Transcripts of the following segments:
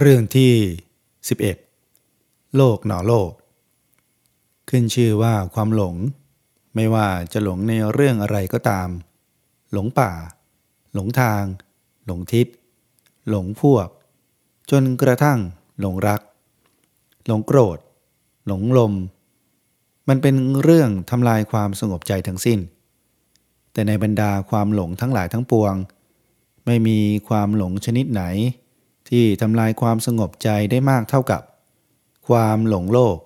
เรื่องที่ 11 โลกหนอโลก ขึ้นชื่อว่าความหลง ไม่ว่าจะหลงในเรื่องอะไรก็ตาม หลงป่า หลงทาง หลงทิศ หลงพวก จนกระทั่งหลงรัก หลงโกรธ หลงลม มันเป็นเรื่องทำลายความสงบใจทั้งสิ้น แต่ในบรรดาความหลงทั้งหลายทั้งปวง ไม่มีความหลงชนิดไหน ที่ทำลายความสงบใจได้มากเท่ากับ ความหลงโลก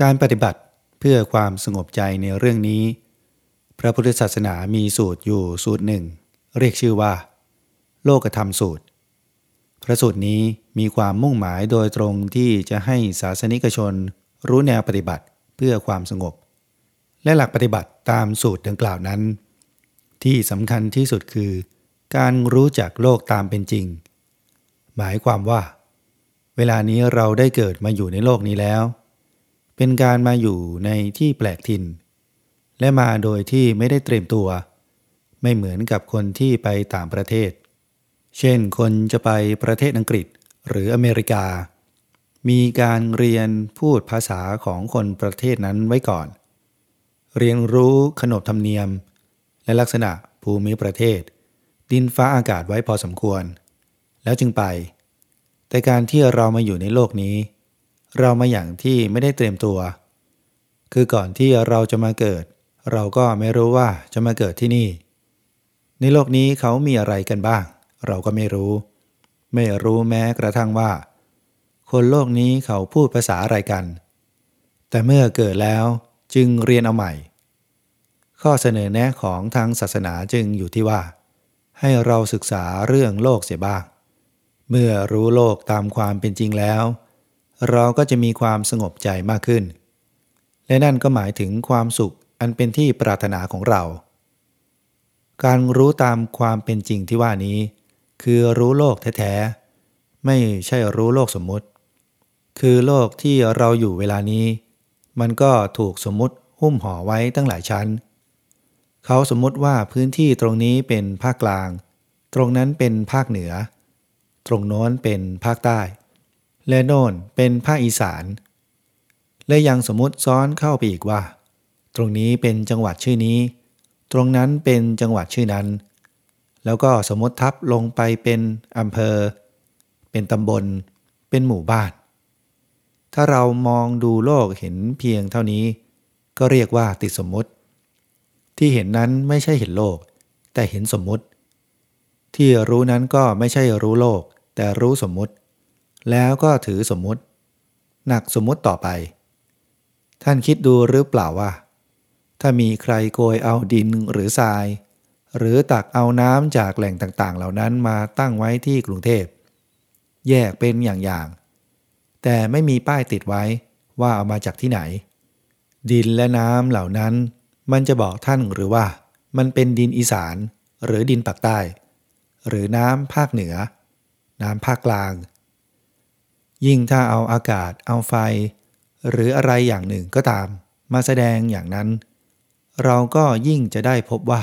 การปฏิบัติเพื่อความสงบใจในเรื่องนี้ พระพุทธศาสนามีสูตรอยู่สูตรหนึ่ง เรียกชื่อว่า โลกธรรมสูตร พระสูตรนี้มีความมุ่งหมายโดยตรงที่จะให้ศาสนิกชน รู้แนวปฏิบัติเพื่อความสงบ และหลักปฏิบัติตามสูตรดังกล่าวนั้น ที่สำคัญที่สุดคือ การรู้จักโลกตามเป็นจริง หมายความว่า เวลานี้เราได้เกิดมาอยู่ในโลกนี้แล้ว เป็นการมาอยู่ในที่แปลกถิ่น และมาโดยที่ไม่ได้เตรียมตัว ไม่เหมือนกับคนที่ไปต่างประเทศ เช่นคนจะไปประเทศอังกฤษหรืออเมริกา มีการเรียนพูดภาษาของคนประเทศนั้นไว้ก่อน เรียนรู้ขนบธรรมเนียม และลักษณะภูมิประเทศ ดินฟ้าอากาศไว้พอสมควร แล้วจึงไป แต่การที่เรามาอยู่ในโลกนี้ เรามาอย่างที่ไม่ได้เตรียมตัว คือก่อนที่เราจะมาเกิด เราก็ไม่รู้ว่าจะมาเกิดที่นี่ ในโลกนี้เขามีอะไรกันบ้าง เราก็ไม่รู้ ไม่รู้แม้กระทั่งว่า คนโลกนี้เขาพูดภาษาอะไรกัน แต่เมื่อเกิดแล้วจึงเรียนเอาใหม่ ข้อเสนอแนะของทางศาสนาจึงอยู่ที่ว่า ให้เราศึกษาเรื่องโลกเสียบ้าง เมื่อรู้โลกตามความเป็นจริงแล้ว เราก็จะมีความสงบใจมากขึ้น และนั่นก็หมายถึงความสุขอันเป็นที่ปรารถนาของเรา การรู้ตามความเป็นจริงที่ว่านี้ คือรู้โลกแท้ๆ ไม่ใช่รู้โลกสมมุติ คือโลกที่เราอยู่เวลานี้ มันก็ถูกสมมุติหุ้มห่อไว้ตั้งหลายชั้น เขาสมมติว่าพื้นที่ตรงนี้เป็นภาคกลาง ตรงนั้นเป็นภาคเหนือ ตรงโน้นเป็นภาคใต้ และโน่นเป็นภาคอีสาน และยังสมมติซ้อนเข้าไปอีกว่า ตรงนี้เป็นจังหวัดชื่อนี้ ตรงนั้นเป็นจังหวัดชื่อนั้น แล้วก็สมมติทับลงไปเป็นอำเภอ เป็นตำบล เป็นหมู่บ้าน ถ้าเรามองดูโลกเห็นเพียงเท่านี้ ก็เรียกว่าติดสมมติ ที่เห็นนั้นไม่ใช่เห็นโลก แต่เห็นสมมติ ที่รู้นั้นก็ไม่ใช่รู้โลก แต่รู้สมมุติ แล้วก็ถือสมมุติ หนักสมมุติต่อไป ท่านคิดดูหรือเปล่าว่า ถ้ามีใครโกยเอาดินหรือทราย หรือตักเอาน้ำจากแหล่งต่างๆ เหล่านั้นมาตั้งไว้ที่กรุงเทพ แยกเป็นอย่างๆ แต่ไม่มีป้ายติดไว้ว่าเอามาจากที่ไหน ดินและน้ำเหล่านั้น มันจะบอกท่านหรือว่า มันเป็นดินอีสานหรือดินปากใต้ หรือน้ำภาคเหนือ น้ำภาคกลาง ยิ่งถ้าเอาอากาศเอาไฟ หรืออะไรอย่างหนึ่งก็ตาม มาแสดงอย่างนั้น เราก็ยิ่งจะได้พบว่า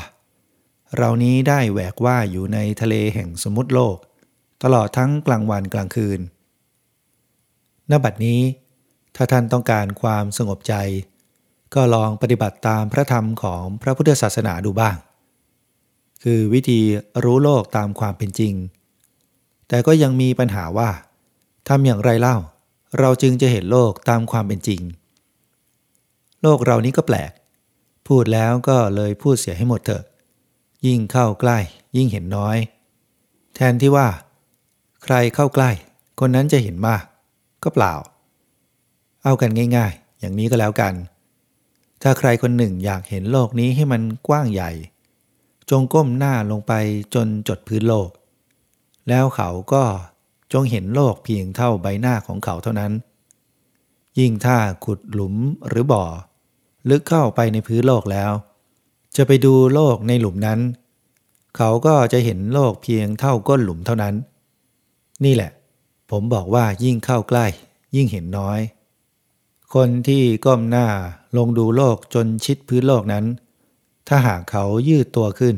เรานี้ได้แหวกว่าอยู่ในทะเลแห่งสมมติโลก ตลอดทั้งกลางวันกลางคืนณบัดนี้ ถ้าท่านต้องการความสงบใจ ก็ลองปฏิบัติตามพระธรรมของพระพุทธศาสนาดูบ้าง คือวิธีรู้โลกตามความเป็นจริง แต่ก็ยังมีปัญหาว่าทำอย่างไรเล่า เราจึงจะเห็นโลกตามความเป็นจริง โลกเรานี้ก็แปลก พูดแล้วก็เลยพูดเสียให้หมดเถอะ ยิ่งเข้าใกล้ ยิ่งเห็นน้อย แทนที่ว่า ใครเข้าใกล้ คนนั้นจะเห็นมาก ก็เปล่า เอากันง่ายๆ อย่างนี้ก็แล้วกัน ถ้าใครคนหนึ่งอยากเห็นโลกนี้ให้มันกว้างใหญ่ จงก้มหน้าลงไปจนจดพื้นโลก แล้วเขาก็จงเห็นโลกเพียงเท่าใบหน้าของเขาเท่านั้น ยิ่งถ้าขุดหลุมหรือบ่อ ลึกเข้าไปในพื้นโลกแล้ว จะไปดูโลกในหลุมนั้น เขาก็จะเห็นโลกเพียงเท่าก้นหลุมเท่านั้น นี่แหละ ผมบอกว่ายิ่งเข้าใกล้ ยิ่งเห็นน้อย คนที่ก้มหน้าลงดูโลกจนชิดพื้นโลกนั้น ถ้าหากเขายืดตัวขึ้น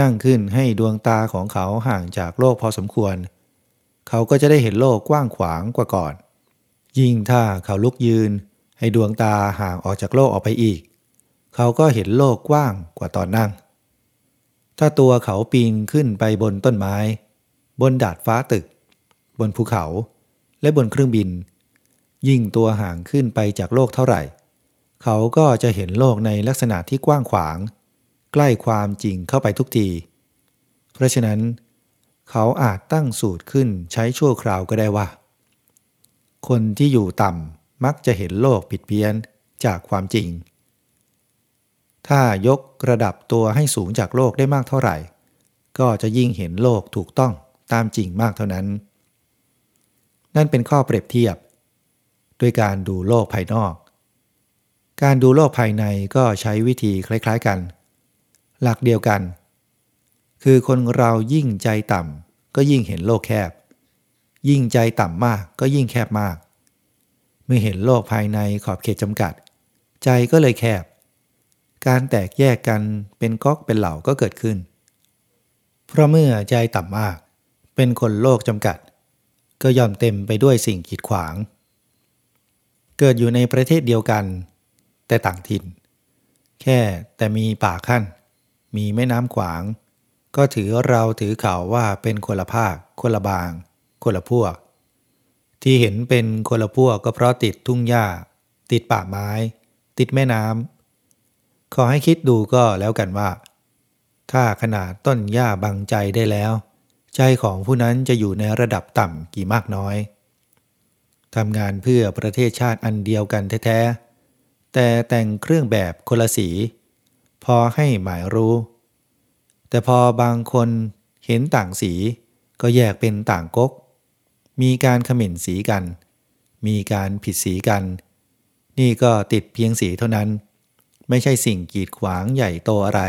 นั่งขึ้นให้ดวงตาของเขาห่างจากโลกพอสมควร เขาก็จะได้เห็นโลกกว้างขวางกว่าก่อน ยิ่งถ้าเขาลุกยืน ให้ดวงตาห่างออกจากโลกออกไปอีก เขาก็เห็นโลกกว้างกว่าตอนนั่ง ถ้าตัวเขาปีนขึ้นไปบนต้นไม้ บนดาดฟ้าตึก บนภูเขา และบนเครื่องบิน ยิ่งตัวห่างขึ้นไปจากโลกเท่าไหร่ เขาก็จะเห็นโลกในลักษณะที่กว้างขวาง ใกล้ความจริงเข้าไปทุกที เพราะฉะนั้น เขาอาจตั้งสูตรขึ้นใช้ชั่วคราวก็ได้ว่า คนที่อยู่ต่ำมักจะเห็นโลกผิดเพี้ยนจากความจริง ถ้ายกระดับตัวให้สูงจากโลกได้มากเท่าไหร่ ก็จะยิ่งเห็นโลกถูกต้องตามจริงมากเท่านั้น นั่นเป็นข้อเปรียบเทียบ ด้วยการดูโลกภายนอก การดูโลกภายในก็ใช้วิธีคล้ายๆกัน หลักเดียวกัน คือคนเรายิ่งใจต่ำก็ยิ่งเห็นโลกแคบ ยิ่งใจต่ำมากก็ยิ่งแคบมาก เมื่อเห็นโลกภายในขอบเขตจำกัด ใจก็เลยแคบ การแตกแยกกันเป็นก๊อกเป็นเหล่าก็เกิดขึ้น เพราะเมื่อใจต่ำมาก เป็นคนโลกจำกัด ก็ย่อมเต็มไปด้วยสิ่งกีดขวาง เกิดอยู่ในประเทศเดียวกัน แต่ต่างถิ่น แค่แต่มีป่าขั้น มีแม่น้ำขวาง ก็ถือเราถือเขาว่าเป็นคนละภาค คนละบาง คนละพวก ที่เห็นเป็นคนละพวกก็เพราะติดทุ่งหญ้า ติดป่าไม้ ติดแม่น้ำขอให้คิดดูก็แล้วกันว่า ถ้าขนาดต้นหญ้าบังใจได้แล้ว ใจของผู้นั้นจะอยู่ในระดับต่ำกี่มากน้อยทำงานเพื่อประเทศชาติอันเดียวกันแท้ๆ แต่แต่งเครื่องแบบคนละสี พอให้หมายรู้ แต่พอบางคนเห็นต่างสีก็แยกเป็นต่างก๊ก มีการเขม่นสีกัน มีการผิดสีกัน นี่ก็ติดเพียงสีเท่านั้น ไม่ใช่สิ่งกีดขวางใหญ่โตอะไร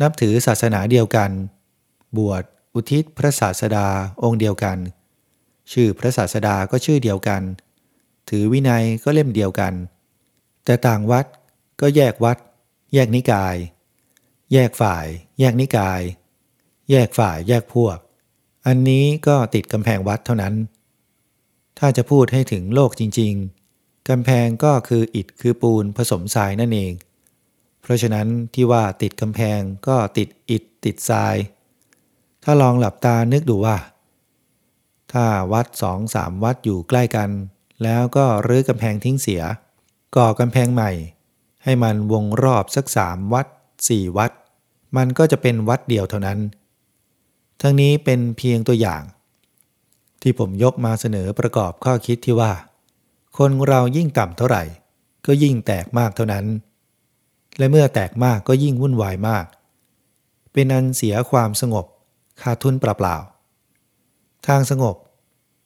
นับถือศาสนาเดียวกัน บวชอุทิศพระศาสดาองค์เดียวกัน ชื่อพระศาสดาก็ชื่อเดียวกัน ถือวินัยก็เล่มเดียวกัน แต่ต่างวัดก็แยกวัด แยกนิกาย แยกฝ่าย แยกนิกาย แยกฝ่ายแยกพวก อันนี้ก็ติดกำแพงวัดเท่านั้น ถ้าจะพูดให้ถึงโลกจริง ๆกำแพงก็คืออิฐคือปูนผสมทรายนั่นเอง เพราะฉะนั้นที่ว่าติดกำแพงก็ติดอิฐติดทราย ถ้าลองหลับตานึกดูว่า ถ้าวัดสองสามวัดอยู่ใกล้กัน แล้วก็รื้อกำแพงทิ้งเสีย ก่อกำแพงใหม่ ให้มันวงรอบสักสามวัดสี่วัด มันก็จะเป็นวัดเดียวเท่านั้น ทั้งนี้เป็นเพียงตัวอย่าง ที่ผมยกมาเสนอประกอบข้อคิดที่ว่า คนเรายิ่งต่ำเท่าไหร่ ก็ยิ่งแตกมากเท่านั้น และเมื่อแตกมากก็ยิ่งวุ่นวายมาก เป็นอันเสียความสงบขาดทุนเปล่าๆทางสงบ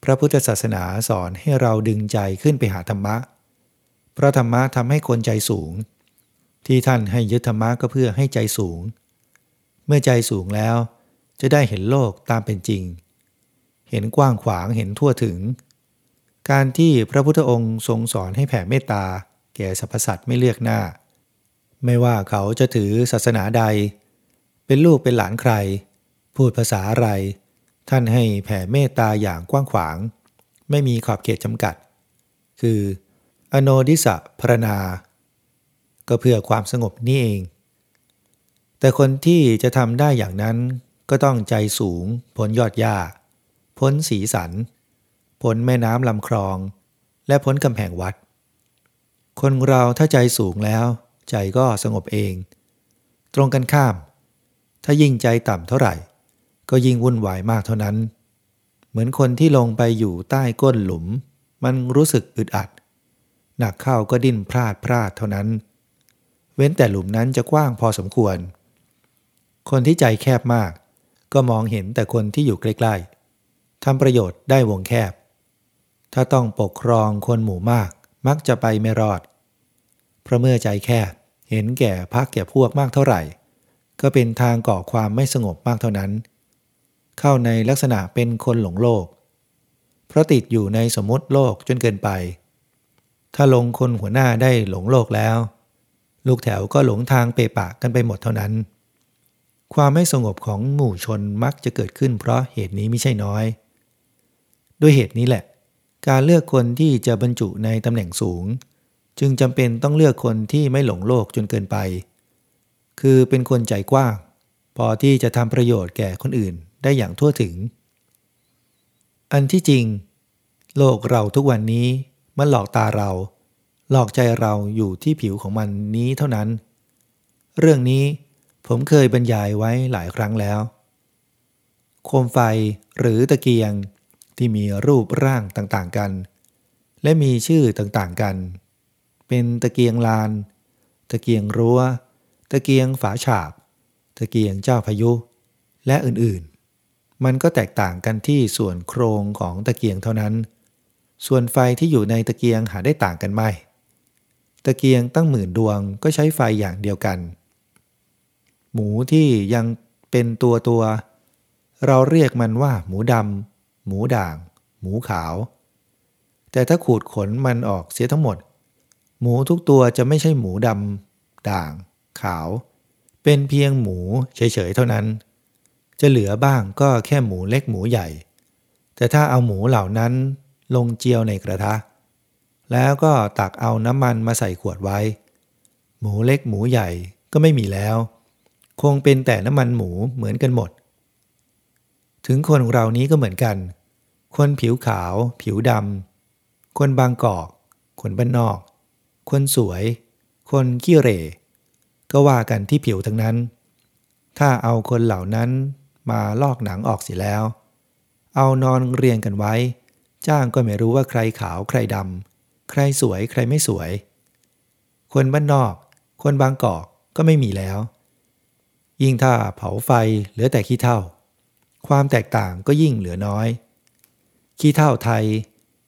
พระพุทธศาสนาสอนให้เราดึงใจขึ้นไปหาธรรมะ พระธรรมะทำให้คนใจสูง ที่ท่านให้ยึดธรรมะก็เพื่อให้ใจสูง เมื่อใจสูงแล้ว จะได้เห็นโลกตามเป็นจริง เห็นกว้างขวางเห็นทั่วถึง การที่พระพุทธองค์ทรงสอนให้แผ่เมตตา แก่สรรพสัตว์ไม่เลือกหน้า ไม่ว่าเขาจะถือศาสนาใด เป็นลูกเป็นหลานใคร พูดภาษาอะไร ท่านให้แผ่เมตตาอย่างกว้างขวาง ไม่มีขอบเขตจำกัด คือ อโนดิสะพรณา ก็เพื่อความสงบนี่เอง แต่คนที่จะทำได้อย่างนั้นก็ต้องใจสูงพ้นยอดหญ้า พ้นสีสัน พ้นแม่น้ำลำคลอง และพ้นกำแพงวัด คนเราถ้าใจสูงแล้ว ใจก็สงบเอง ตรงกันข้าม ถ้ายิ่งใจต่ำเท่าไหร่ ก็ยิ่งวุ่นวายมากเท่านั้น เหมือนคนที่ลงไปอยู่ใต้ก้นหลุม มันรู้สึกอึดอัด หนักเข้าก็ดิ้นพลาดพลาดเท่านั้น เว้นแต่หลุมนั้นจะกว้างพอสมควร คนที่ใจแคบมาก ก็มองเห็นแต่คนที่อยู่ใกล้ๆทำประโยชน์ได้วงแคบ ถ้าต้องปกครองคนหมู่มากมักจะไปไม่รอด เพราะเมื่อใจแคบเห็นแก่พักแก่พวกมากเท่าไหร่ ก็เป็นทางก่อความไม่สงบมากเท่านั้น เข้าในลักษณะเป็นคนหลงโลก เพราะติดอยู่ในสมมติโลกจนเกินไป ถ้าลงคนหัวหน้าได้หลงโลกแล้ว ลูกแถวก็หลงทางเปปะกันไปหมดเท่านั้น ความไม่สงบของหมู่ชนมักจะเกิดขึ้นเพราะเหตุนี้ไม่ใช่น้อย ด้วยเหตุนี้แหละ การเลือกคนที่จะบรรจุในตำแหน่งสูง จึงจำเป็นต้องเลือกคนที่ไม่หลงโลกจนเกินไป คือเป็นคนใจกว้างพอที่จะทำประโยชน์แก่คนอื่นได้อย่างทั่วถึง อันที่จริง โลกเราทุกวันนี้ มันหลอกตาเรา หลอกใจเราอยู่ที่ผิวของมันนี้เท่านั้น เรื่องนี้ผมเคยบรรยายไว้หลายครั้งแล้ว โคมไฟหรือตะเกียงที่มีรูปร่างต่างๆกัน และมีชื่อต่างๆกัน เป็นตะเกียงลาน ตะเกียงรั้ว ตะเกียงฝาฉาบ ตะเกียงเจ้าพายุ และอื่นๆ มันก็แตกต่างกันที่ส่วนโครงของตะเกียงเท่านั้น ส่วนไฟที่อยู่ในตะเกียงหาได้ต่างกันไหม ตะเกียงตั้งหมื่นดวงก็ใช้ไฟอย่างเดียวกัน หมูที่ยังเป็นตัวตัว เราเรียกมันว่าหมูดำหมูด่าง หมูขาว แต่ถ้าขูดขนมันออกเสียทั้งหมด หมูทุกตัวจะไม่ใช่หมูดำด่าง ขาว เป็นเพียงหมูเฉยๆเท่านั้น จะเหลือบ้างก็แค่หมูเล็กหมูใหญ่ แต่ถ้าเอาหมูเหล่านั้น ลงเจียวในกระทะ แล้วก็ตักเอาน้ำมันมาใส่ขวดไว้ หมูเล็กหมูใหญ่ก็ไม่มีแล้ว คงเป็นแต่น้ำมันหมูเหมือนกันหมด ถึงคนเรานี้ก็เหมือนกัน คนผิวขาว ผิวดำคนบางกอก คนบ้านนอก คนสวย คนขี้เหร่ ก็ว่ากันที่ผิวทั้งนั้น ถ้าเอาคนเหล่านั้นมาลอกหนังออกเสียแล้ว เอานอนเรียงกันไว้ จ้างก็ไม่รู้ว่าใครขาวใครดำใครสวยใครไม่สวย คนบ้านนอก คนบางกอกก็ไม่มีแล้ว ยิ่งถ้าเผาไฟเหลือแต่ขี้เท่าความแตกต่างก็ยิ่งเหลือน้อย ขี้เท่าไทย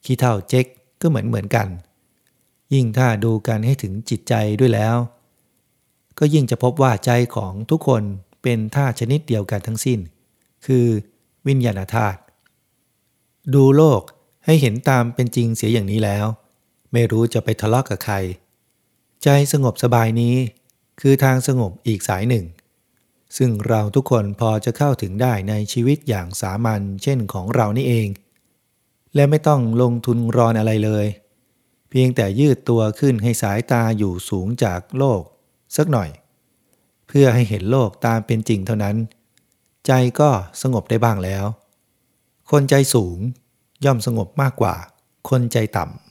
ขี้เท่าเจ๊กก็เหมือนเหมือนกัน ยิ่งถ้าดูกันให้ถึงจิตใจด้วยแล้ว ก็ยิ่งจะพบว่าใจของทุกคนเป็นธาตุชนิดเดียวกันทั้งสิ้น คือวิญญาณธาตุดูโลก ให้เห็นตามเป็นจริงเสียอย่างนี้แล้ว ไม่รู้จะไปทะเลาะกกับใคร ใจสงบสบายนี้ คือทางสงบอีกสายหนึ่ง ซึ่งเราทุกคนพอจะเข้าถึงได้ในชีวิตอย่างสามัญเช่นของเรานี่เอง และไม่ต้องลงทุนรอนอะไรเลย เพียงแต่ยืดตัวขึ้นให้สายตาอยู่สูงจากโลก สักหน่อย เพื่อให้เห็นโลกตามเป็นจริงเท่านั้น ใจก็สงบได้บ้างแล้ว คนใจสูง ย่อมสงบมากกว่า คนใจต่ำ